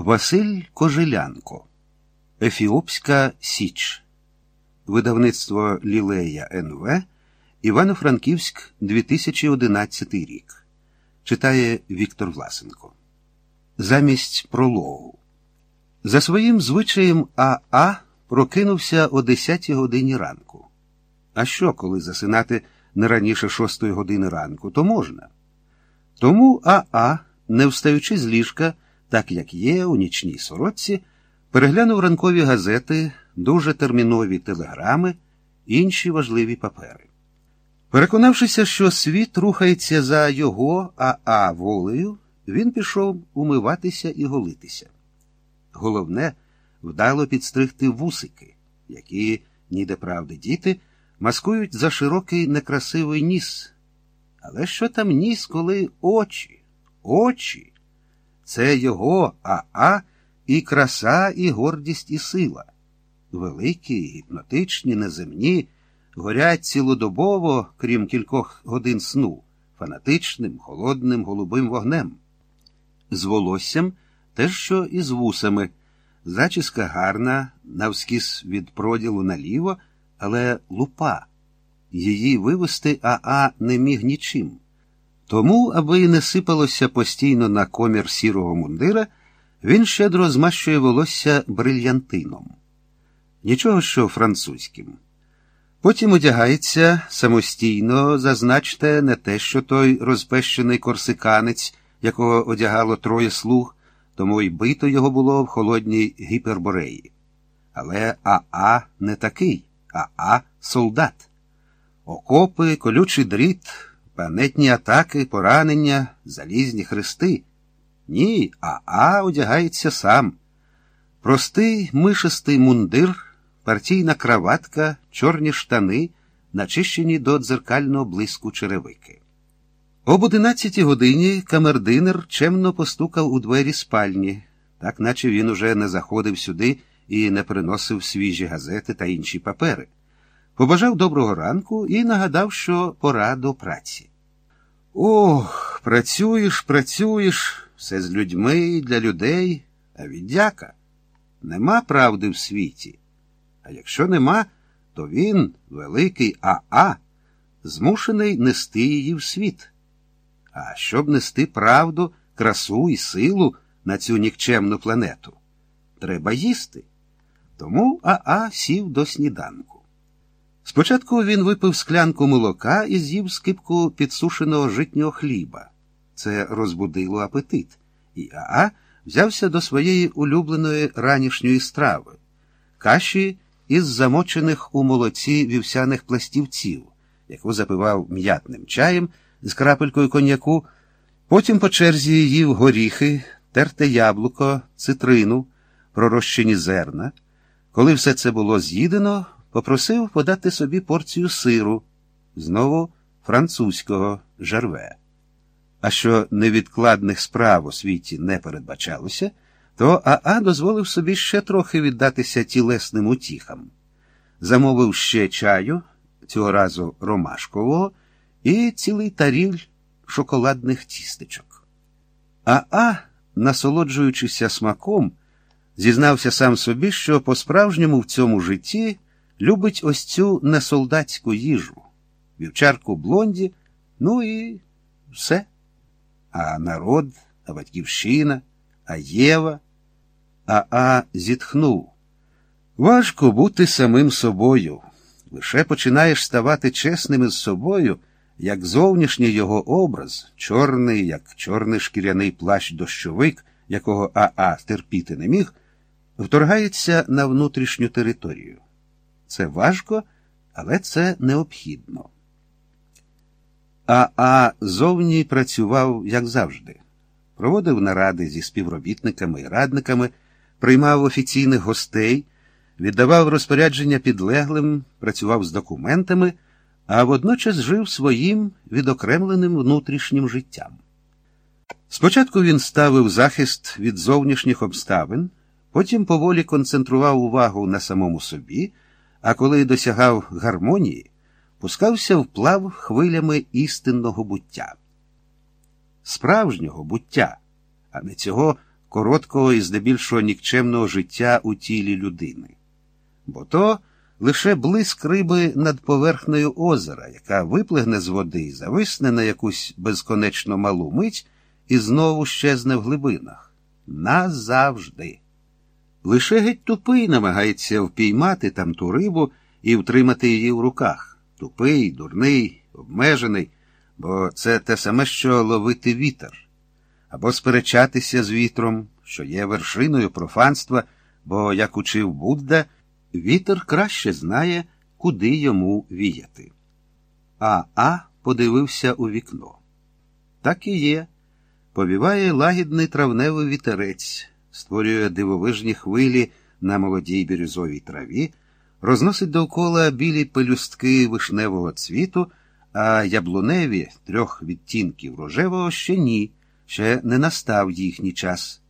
Василь Кожелянко Ефіопська Січ Видавництво Лілея НВ Івано-Франківськ 2011 рік. Читає Віктор Власенко. Замість прологу. За своїм звичаєм Аа прокинувся о 10 годині ранку. А що, коли засинати не раніше 6 години ранку, то можна. Тому Аа, не встаючи з ліжка, так як є у нічній сорочці, переглянув ранкові газети, дуже термінові телеграми, інші важливі папери. Переконавшися, що світ рухається за його Аа волею, він пішов умиватися і голитися. Головне, вдало підстригти вусики, які, ніде правди діти, маскують за широкий некрасивий ніс. Але що там ніс, коли очі, очі? Це його Аа і краса, і гордість, і сила. Великі, гіпнотичні, неземні, горять цілодобово, крім кількох годин сну, фанатичним, холодним, голубим вогнем. З волоссям теж що і з вусами. Зачіска гарна, навскіз від проділу наліво, але лупа. Її вивести Аа не міг нічим. Тому, аби не сипалося постійно на комір сірого мундира, він щедро змащує волосся брильянтином. Нічого що французьким. Потім одягається самостійно, зазначте, не те, що той розпещений корсиканець, якого одягало троє слуг, тому й бито його було в холодній гіпербореї. Але Аа не такий, Аа солдат. Окопи, колючий дріт, панетні атаки, поранення, залізні хрести. Ні, Аа одягається сам. Простий мишистий мундир, партійна краватка, чорні штани, начищені до дзеркального блиску черевики. Об одинадцятій годині камердинер чемно постукав у двері спальні, так наче він уже не заходив сюди і не приносив свіжі газети та інші папери. Побажав доброго ранку і нагадав, що пора до праці. Ох, працюєш, працюєш, все з людьми і для людей, а віддяка. Нема правди в світі. А якщо нема, то він, великий Аа, змушений нести її в світ. А щоб нести правду, красу і силу на цю нікчемну планету, треба їсти. Тому Аа сів до сніданку. Спочатку він випив склянку молока і з'їв скипку підсушеного житнього хліба. Це розбудило апетит, і Аа взявся до своєї улюбленої ранішньої страви, каші із замочених у молоці вівсяних пластівців, яку запивав м'ятним чаєм з крапелькою коньяку, потім по черзі їв горіхи, терте яблуко, цитрину, пророщені зерна. Коли все це було з'їдено, попросив подати собі порцію сиру, знову французького жарве. А що невідкладних справ у світі не передбачалося, то Аа дозволив собі ще трохи віддатися тілесним утіхам. Замовив ще чаю, цього разу ромашкового, і цілий таріль шоколадних тістечок. Аа, насолоджуючися смаком, зізнався сам собі, що по-справжньому в цьому житті любить ось цю несолдатську їжу, вівчарку блонді, ну і все. А народ, а батьківщина, а Єва. А А зітхнув. Важко бути самим собою. Лише починаєш ставати чесним із собою, як зовнішній його образ, чорний, як чорний шкіряний плащ дощовик, якого Аа терпіти не міг, вторгається на внутрішню територію. Це важко, але це необхідно. Аа зовні працював, як завжди, проводив наради зі співробітниками і радниками, приймав офіційних гостей, віддавав розпорядження підлеглим, працював з документами, а водночас жив своїм відокремленим внутрішнім життям. Спочатку він ставив захист від зовнішніх обставин, потім поволі концентрував увагу на самому собі а коли досягав гармонії, пускався вплав хвилями істинного буття, справжнього буття, а не цього короткого і здебільшого нікчемного життя у тілі людини. Бо то лише блиск риби над поверхнею озера, яка виплигне з води, зависне на якусь безконечно малу мить і знову щезне в глибинах. Назавжди. Лише геть тупий намагається впіймати там ту рибу і втримати її в руках. Тупий, дурний, обмежений, бо це те саме, що ловити вітер, або сперечатися з вітром, що є вершиною профанства, бо, як учив Будда, вітер краще знає, куди йому віяти. А А подивився у вікно. Так і є. Повіває лагідний травневий вітерець, створює дивовижні хвилі на молодій бірюзовій траві, розносить довкола білі пелюстки вишневого цвіту, а яблуневі трьох відтінків рожевого ще ні, ще не настав їхній час.